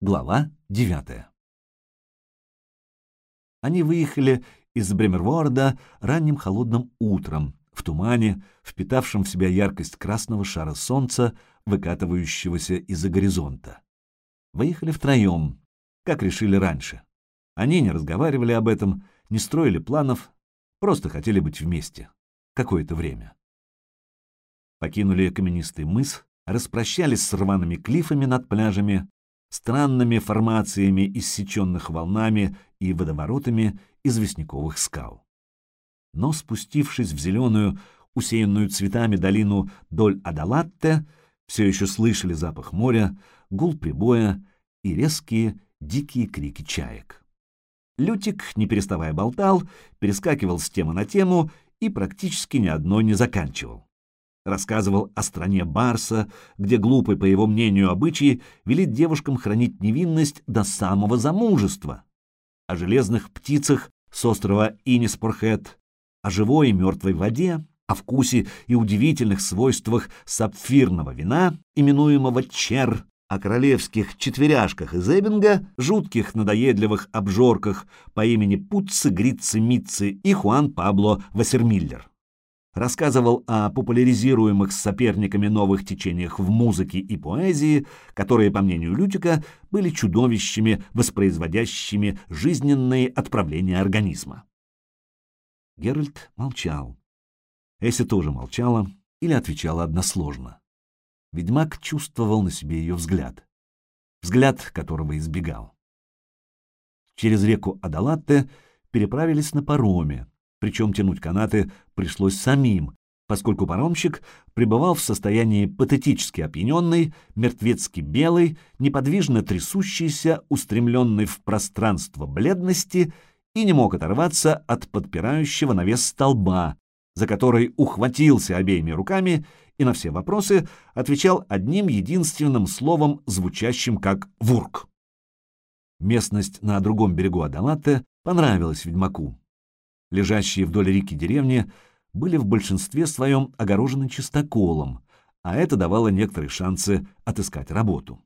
Глава 9. Они выехали из Бремерворда ранним холодным утром, в тумане, впитавшем в себя яркость красного шара солнца, выкатывающегося из-за горизонта. Выехали втроем, как решили раньше. Они не разговаривали об этом, не строили планов, просто хотели быть вместе. Какое-то время. Покинули каменистый мыс, распрощались с рваными клифами над пляжами, странными формациями, иссеченных волнами и водоворотами известняковых скал. Но спустившись в зеленую, усеянную цветами долину доль Адалатте, все еще слышали запах моря, гул прибоя и резкие дикие крики чаек. Лютик, не переставая болтал, перескакивал с темы на тему и практически ни одной не заканчивал рассказывал о стране Барса, где глупый, по его мнению, обычаи велит девушкам хранить невинность до самого замужества, о железных птицах с острова Иниспорхет, о живой и мертвой воде, о вкусе и удивительных свойствах сапфирного вина, именуемого чер, о королевских четверяшках из Эббинга, жутких надоедливых обжорках по имени Путцы, Гритцы, Митцы и Хуан Пабло Вассермиллер рассказывал о популяризируемых соперниками новых течениях в музыке и поэзии, которые, по мнению Лютика, были чудовищами, воспроизводящими жизненные отправления организма. Геральт молчал. Эсси тоже молчала или отвечала односложно. Ведьмак чувствовал на себе ее взгляд, взгляд которого избегал. Через реку Адалатте переправились на пароме, причем тянуть канаты пришлось самим, поскольку паромщик пребывал в состоянии патетически опьяненной, мертвецки белой, неподвижно трясущейся, устремленной в пространство бледности и не мог оторваться от подпирающего навес столба, за который ухватился обеими руками и на все вопросы отвечал одним единственным словом, звучащим как «вурк». Местность на другом берегу Адалатте понравилась ведьмаку лежащие вдоль реки деревни, были в большинстве своем огорожены чистоколом, а это давало некоторые шансы отыскать работу.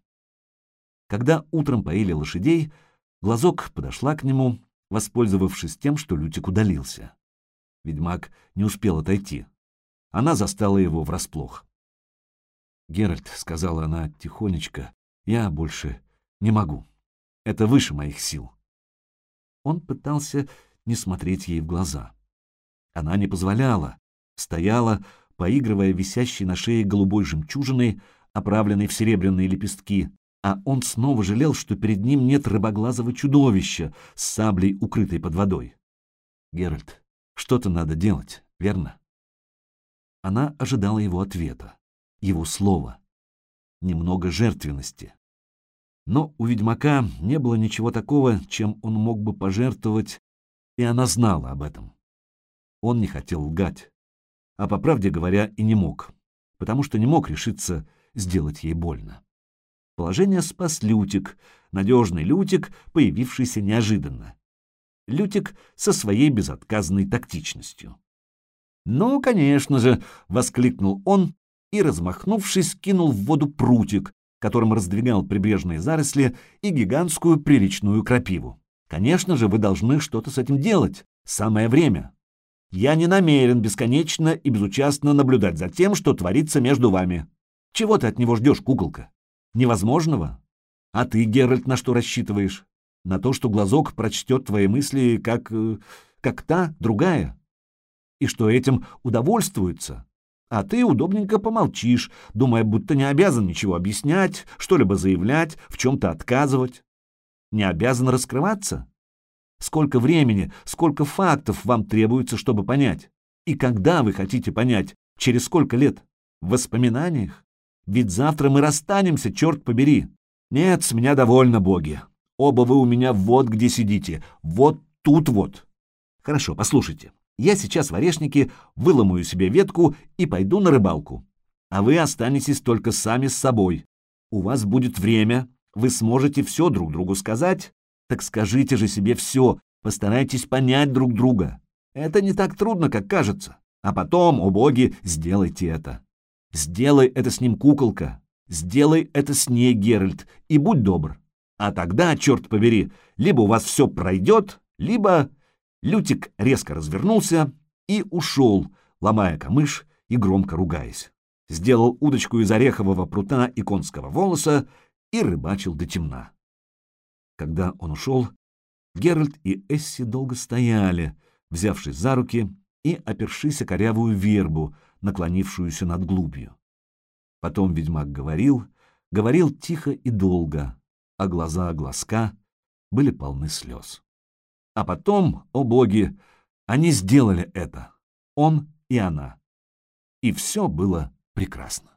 Когда утром поили лошадей, Глазок подошла к нему, воспользовавшись тем, что Лютик удалился. Ведьмак не успел отойти. Она застала его врасплох. «Геральт», — сказала она тихонечко, — «я больше не могу. Это выше моих сил». Он пытался не смотреть ей в глаза. Она не позволяла, стояла, поигрывая висящей на шее голубой жемчужиной, оправленной в серебряные лепестки, а он снова жалел, что перед ним нет рыбоглазого чудовища с саблей, укрытой под водой. «Геральт, что-то надо делать, верно?» Она ожидала его ответа, его слова, немного жертвенности. Но у ведьмака не было ничего такого, чем он мог бы пожертвовать и она знала об этом. Он не хотел лгать, а по правде говоря и не мог, потому что не мог решиться сделать ей больно. Положение спас Лютик, надежный Лютик, появившийся неожиданно. Лютик со своей безотказной тактичностью. «Ну, конечно же!» — воскликнул он и, размахнувшись, кинул в воду прутик, которым раздвигал прибрежные заросли и гигантскую приречную крапиву. Конечно же, вы должны что-то с этим делать. Самое время. Я не намерен бесконечно и безучастно наблюдать за тем, что творится между вами. Чего ты от него ждешь, куколка? Невозможного? А ты, Геральт, на что рассчитываешь? На то, что глазок прочтет твои мысли как... Э, как та, другая? И что этим удовольствуется? А ты удобненько помолчишь, думая, будто не обязан ничего объяснять, что-либо заявлять, в чем-то отказывать не обязан раскрываться? Сколько времени, сколько фактов вам требуется, чтобы понять? И когда вы хотите понять? Через сколько лет? В воспоминаниях? Ведь завтра мы расстанемся, черт побери. Нет, с меня довольно, боги. Оба вы у меня вот где сидите, вот тут вот. Хорошо, послушайте. Я сейчас в орешнике выломаю себе ветку и пойду на рыбалку. А вы останетесь только сами с собой. У вас будет время, вы сможете все друг другу сказать? Так скажите же себе все, постарайтесь понять друг друга. Это не так трудно, как кажется. А потом, о боги, сделайте это. Сделай это с ним, куколка. Сделай это с ней, Геральт, и будь добр. А тогда, черт побери, либо у вас все пройдет, либо... Лютик резко развернулся и ушел, ломая камыш и громко ругаясь. Сделал удочку из орехового прута и конского волоса и рыбачил до темна. Когда он ушел, Геральт и Эсси долго стояли, взявшись за руки и опершись о корявую вербу, наклонившуюся над глубью. Потом ведьмак говорил, говорил тихо и долго, а глаза глазка были полны слез. А потом, о боги, они сделали это, он и она. И все было прекрасно.